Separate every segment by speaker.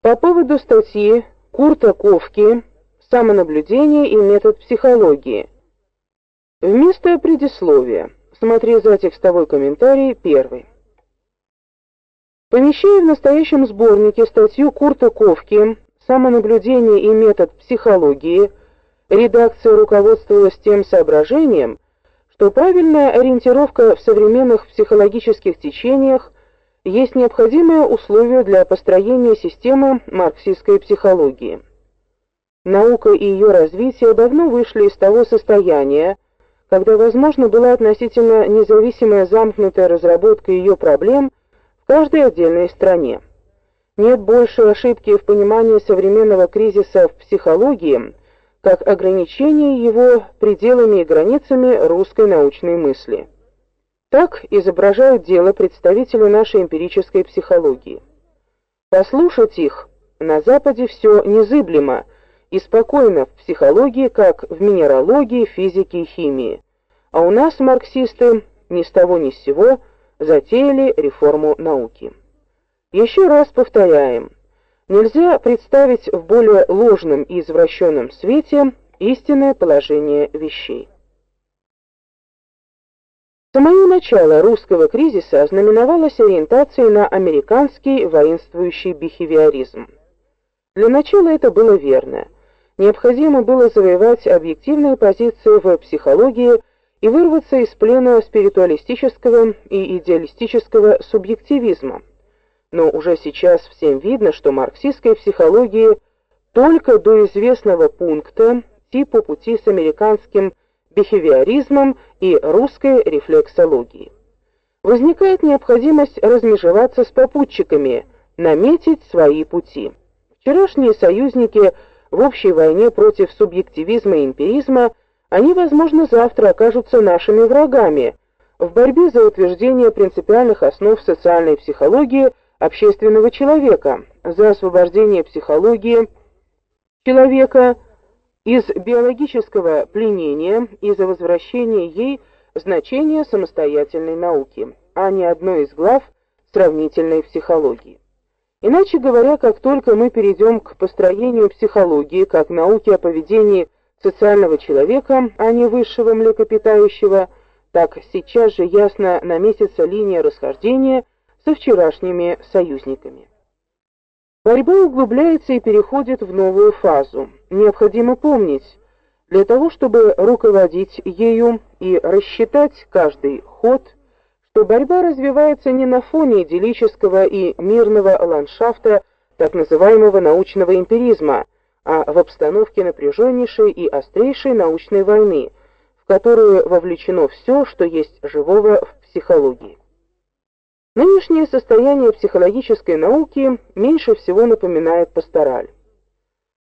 Speaker 1: По поводу статьи Курта Ковки «Самонаблюдение и метод психологии». Вместо предисловия смотри за текстовой комментарий первый. Помещая в настоящем сборнике статью Курта Ковки «Самонаблюдение и метод психологии», редакция руководствовалась тем соображением, что правильная ориентировка в современных психологических течениях есть необходимое условие для построения системы марксистской психологии. Наука и ее развитие давно вышли из того состояния, когда возможно была относительно независимая замкнутая разработка ее проблем в каждой отдельной стране. Нет больше ошибки в понимании современного кризиса в психологии, как ограничение его пределами и границами русской научной мысли. Так изображают дело представители нашей эмпирической психологии. Послушать их на западе все незыблемо и спокойно в психологии, как в минералогии, физике и химии. А у нас марксисты ни с того ни с сего затеяли реформу науки. Еще раз повторяем, нельзя представить в более ложном и извращенном свете истинное положение вещей. Самое начало русского кризиса ознаменовалось ориентацией на американский воинствующий бихевиоризм. Для начала это было верно. Необходимо было завоевать объективные позиции в психологии и вырваться из плена спиритуалистического и идеалистического субъективизма. Но уже сейчас всем видно, что марксистская психология только до известного пункта типа пути с американским бихевиоризмом и русской рефлексологией. Возникает необходимость размежеваться с попутчиками, наметить свои пути. Вчерашние союзники в общей войне против субъективизма и эмпиризма, они, возможно, завтра окажутся нашими врагами. В борьбе за утверждение принципиальных основ социальной психологии общественного человека, за освобождение психологии человека из биологического пленения и за возвращение ей значения самостоятельной науки, а не одной из глав сравнительной психологии. Иначе говоря, как только мы перейдем к построению психологии как науки о поведении социального человека, а не высшего млекопитающего, так сейчас же ясно наметится линия расхождения со вчерашними союзниками. Борьба углубляется и переходит в новую фазу. Необходимо помнить, для того, чтобы руководить ею и рассчитать каждый ход, что борьба развивается не на фоне идиллического и мирного ландшафта так называемого научного эмпиризма, а в обстановке напряженнейшей и острейшей научной войны, в которую вовлечено все, что есть живого в психологии. Нынешнее состояние психологической науки меньше всего напоминает пастораль.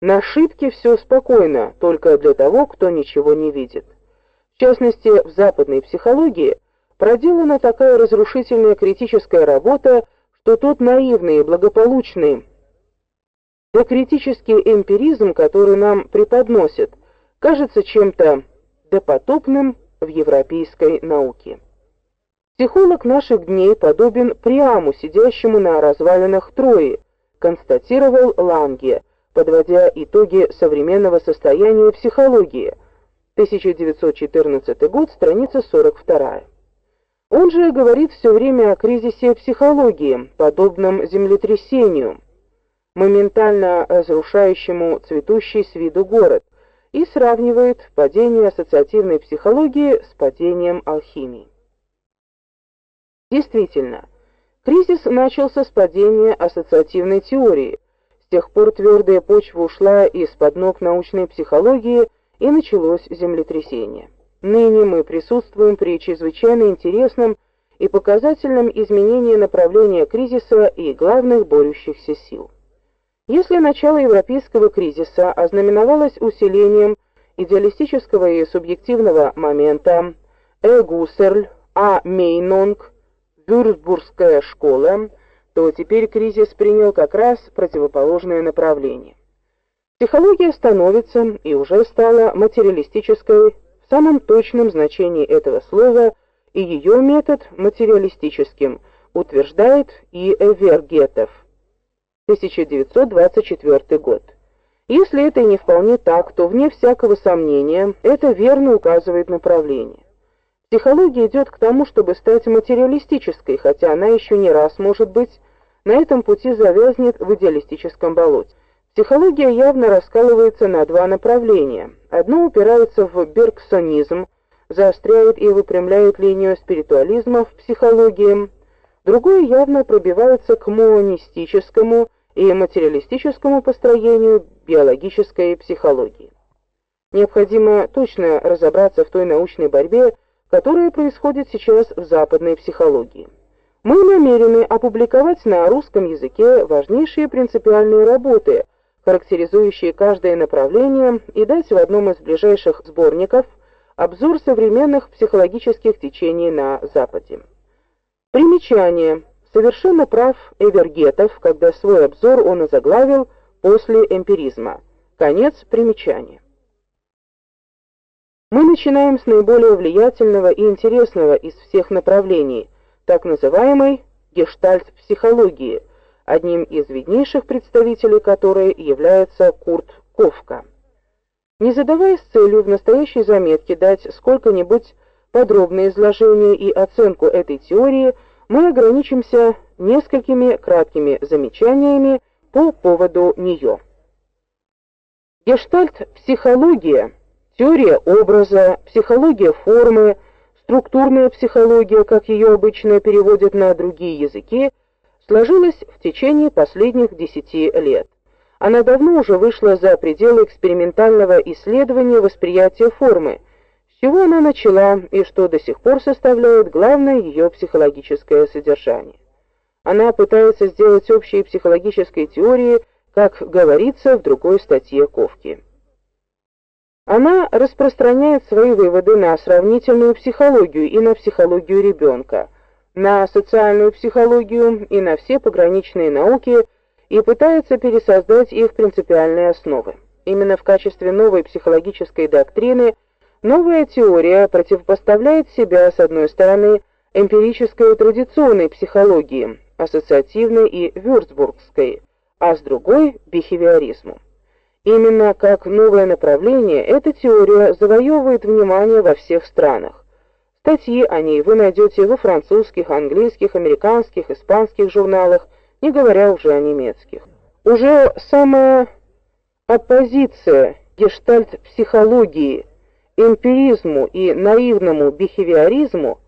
Speaker 1: На ошибке все спокойно, только для того, кто ничего не видит. В частности, в западной психологии проделана такая разрушительная критическая работа, что тот наивный и благополучный докритический эмпиризм, который нам преподносят, кажется чем-то допотопным в европейской науке. Психолог наших дней подобен Приаму, сидящему на развалинах Трои, констатировал Ланге, подводя итоги современного состояния психологии. 1914 год, страница 42. Он же говорит все время о кризисе психологии, подобном землетрясению, моментально разрушающему цветущий с виду город, и сравнивает падение ассоциативной психологии с падением алхимии. Действительно, кризис начался с падения ассоциативной теории. С тех пор твердая почва ушла из-под ног научной психологии, и началось землетрясение. Ныне мы присутствуем при чрезвычайно интересном и показательном изменении направления кризиса и главных борющихся сил. Если начало европейского кризиса ознаменовалось усилением идеалистического и субъективного момента, Э. Гуссерль, А. Мейнонг, Вюрцбургская школа, то теперь кризис принял как раз противоположное направление. Психология становится и уже стала материалистической в самом точном значении этого слова, и ее метод материалистическим утверждает и Эвергетов. 1924 год. Если это не вполне так, то вне всякого сомнения это верно указывает направление. Психология идет к тому, чтобы стать материалистической, хотя она еще не раз, может быть, на этом пути завязнет в идеалистическом болоте. Психология явно раскалывается на два направления. Одно упирается в бергсонизм, заостряет и выпрямляет линию спиритуализма в психологии, другое явно пробивается к монистическому и материалистическому построению биологической психологии. Необходимо точно разобраться в той научной борьбе, которая происходит сейчас в западной психологии. Мы намерены опубликовать на русском языке важнейшие принципиальные работы, характеризующие каждое направление, и дать в одном из ближайших сборников обзор современных психологических течений на Западе. Примечание. Совершенно прав Эвергетов, когда свой обзор он озаглавил «После эмпиризма». Конец примечания. Мы начинаем с наиболее влиятельного и интересного из всех направлений, так называемой гештальт-психологии, одним из виднейших представителей которой является Курт Ковка. Не задаваясь целью в настоящей заметке дать сколько-нибудь подробное изложение и оценку этой теории, мы ограничимся несколькими краткими замечаниями по поводу нее. Гештальт-психология Теория образа, психология формы, структурная психология, как ее обычно переводят на другие языки, сложилась в течение последних десяти лет. Она давно уже вышла за пределы экспериментального исследования восприятия формы, с чего она начала и что до сих пор составляет главное ее психологическое содержание. Она пытается сделать общей психологической теории, как говорится в другой статье Ковки. Она распространяет свои выводы на сравнительную психологию и на психологию ребенка, на социальную психологию и на все пограничные науки и пытается пересоздать их принципиальные основы. Именно в качестве новой психологической доктрины новая теория противопоставляет себя с одной стороны эмпирической традиционной психологии, ассоциативной и вюрцбургской, а с другой бихевиоризму. Именно как новое направление эта теория завоевывает внимание во всех странах. Статьи о ней вы найдете во французских, английских, американских, испанских журналах, не говоря уже о немецких. Уже самая оппозиция гештальт-психологии, эмпиризму и наивному бихевиоризму,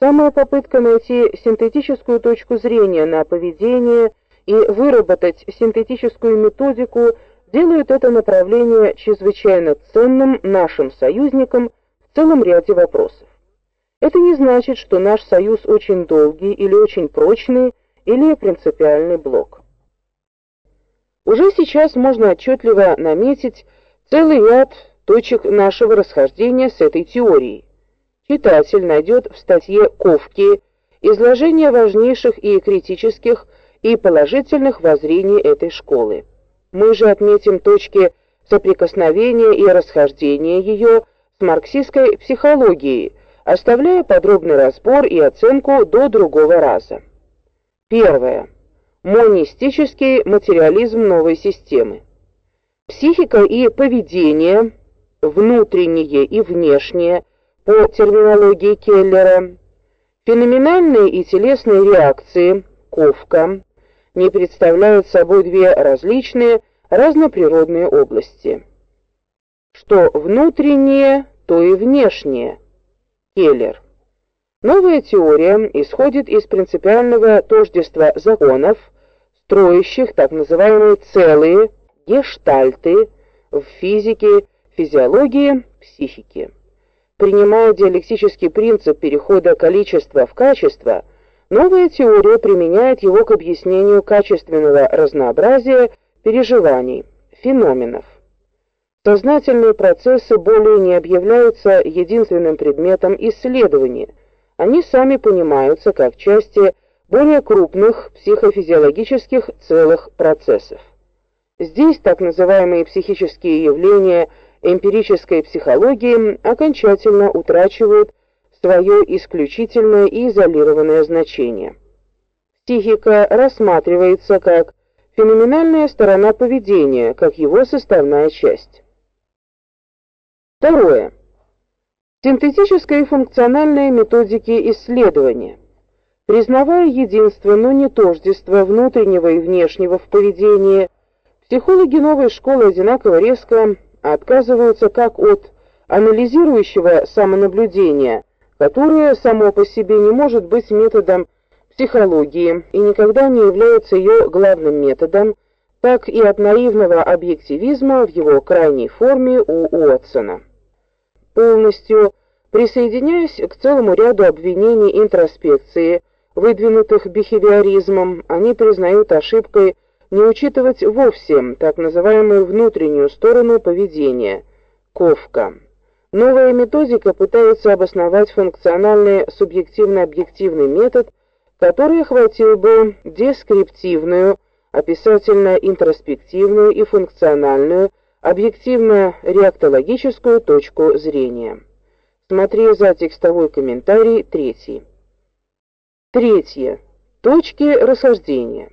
Speaker 1: самая попытка найти синтетическую точку зрения на поведение и выработать синтетическую методику – делают это направление чрезвычайно ценным нашим союзникам в целом ряде вопросов. Это не значит, что наш союз очень долгий или очень прочный или принципиальный блок. Уже сейчас можно отчетливо наметить целый ряд точек нашего расхождения с этой теорией. Читатель найдет в статье Ковки изложение важнейших и критических и положительных воззрений этой школы. Мы же отметим точки соприкосновения и расхождения ее с марксистской психологией, оставляя подробный разбор и оценку до другого раза. Первое. Монистический материализм новой системы. Психика и поведение, внутреннее и внешнее, по терминологии Келлера, феноменальные и телесные реакции, Ковка, не представляют собой две различные разноприродные области. Что внутреннее, то и внешнее. Келлер. Новая теория исходит из принципиального тождества законов, строящих так называемые целые гештальты в физике, физиологии, психике. Принимая диалектический принцип перехода количества в качество – Новая теория применяет его к объяснению качественного разнообразия переживаний, феноменов. Сознательные процессы более не объявляются единственным предметом исследования. Они сами понимаются как части более крупных психофизиологических целых процессов. Здесь так называемые психические явления эмпирической психологии окончательно утрачивают свое исключительное и изолированное значение. Психика рассматривается как феноменальная сторона поведения, как его составная часть. Второе. Синтетическая и функциональная методики исследования. Признавая единство, но не тождество внутреннего и внешнего в поведении, психологи новой школы одинаково резко отказываются как от анализирующего самонаблюдения, которое само по себе не может быть методом психологии и никогда не является ее главным методом, так и от наивного объективизма в его крайней форме у Уотсона. Полностью присоединяясь к целому ряду обвинений интроспекции, выдвинутых бихевиоризмом, они признают ошибкой не учитывать вовсе так называемую внутреннюю сторону поведения ковка. Новая методика пытается обосновать функциональный субъективно-объективный метод, который охватил бы дескриптивную, описательно-интроспективную и функциональную, объективно-реактологическую точку зрения. Смотри за текстовой комментарий третий. Третье. Точки расхождения.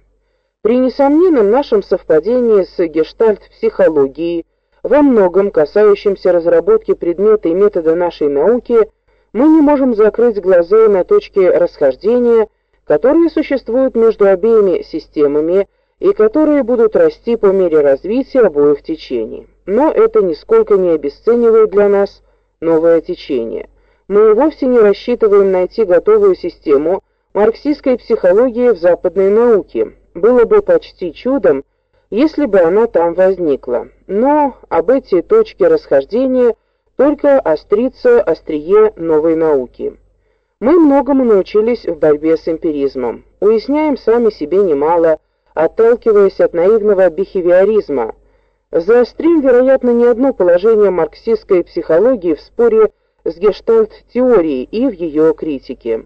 Speaker 1: При несомненном нашем совпадении с гештальт-психологией, во многом касающемся разработки предмета и метода нашей науки, мы не можем закрыть глаза на точки расхождения, которые существуют между обеими системами и которые будут расти по мере развития обоих течений. Но это нисколько не обесценивает для нас новое течение. Мы вовсе не рассчитываем найти готовую систему, марксистской психологии в западной науке. Было бы почти чудом, если бы она там возникла. Но об эти точки расхождения только острится острие новой науки. Мы многому научились в борьбе с эмпиризмом. Уясняем сами себе немало, отталкиваясь от наивного бихевиоризма. Заострим, вероятно, не одно положение марксистской психологии в споре с гештальт-теорией и в ее критике.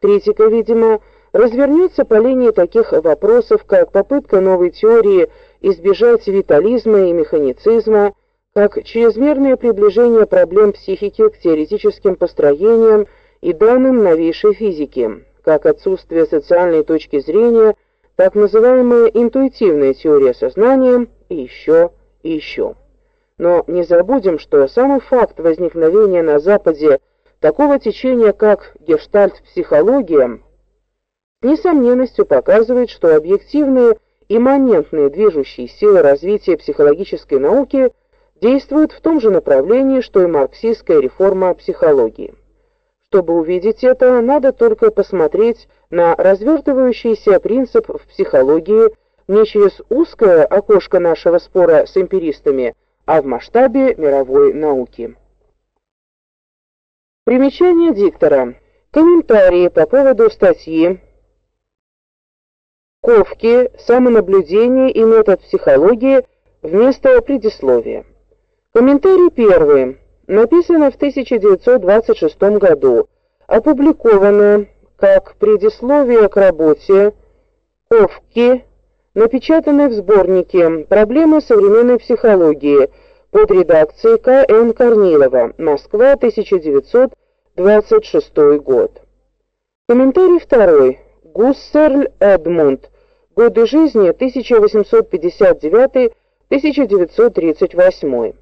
Speaker 1: Критика, видимо, развернется по линии таких вопросов, как попытка новой теории избежать витализма и механицизма, как чрезмерное приближение проблем психики к теоретическим построениям и данным новейшей физики, как отсутствие социальной точки зрения, так называемая интуитивная теория сознания и еще и еще. Но не забудем, что самый факт возникновения на Западе такого течения, как гештальт-психология, несомненностью показывает, что объективные имманентные движущие силы развития психологической науки действуют в том же направлении, что и марксистская реформа психологии. Чтобы увидеть это, надо только посмотреть на развертывающийся принцип в психологии не через узкое окошко нашего спора с эмпиристами, а в масштабе мировой науки. Примечание диктора. Комментарии по поводу статьи Ковки, самонаблюдение и метод психологии вместо предисловия. Комментарий первый. Написано в 1926 году. Опубликовано как предисловие к работе Ковки, напечатанной в сборнике Проблемы современной психологии под редакцией К.Н. Корнилова. Москва, 1926 год. Комментарий второй. Гуссерль Эдмунд. Годы жизни 1859-1938.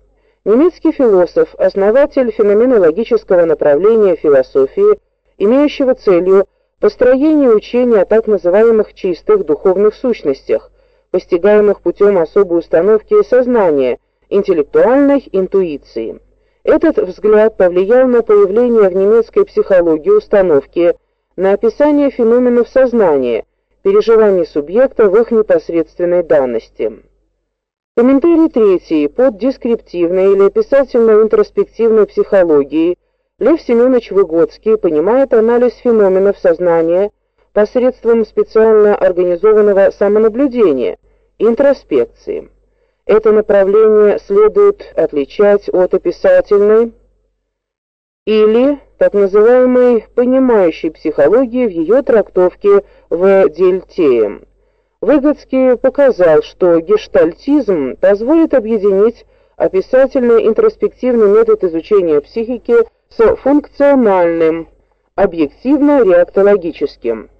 Speaker 1: Немецкий философ, основатель феноменологического направления философии, имеющего целью построение учения о так называемых чистых духовных сущностях, постигаемых путем особой установки сознания – интеллектуальной интуиции. Этот взгляд повлиял на появление в немецкой психологии установки на описание феноменов сознания, переживаний субъекта в их непосредственной данности. Комментарий третий под дескриптивной или описательно-интроспективной психологией Лев Семенович Выгодский понимает анализ феноменов сознания посредством специально организованного самонаблюдения, интроспекции. Это направление следует отличать от описательной или так называемой понимающей психологии в ее трактовке в Дельтее. Выгодский показал, что гештальтизм позволит объединить описательно-интроспективный метод изучения психики с функциональным, объективно-реактологическим.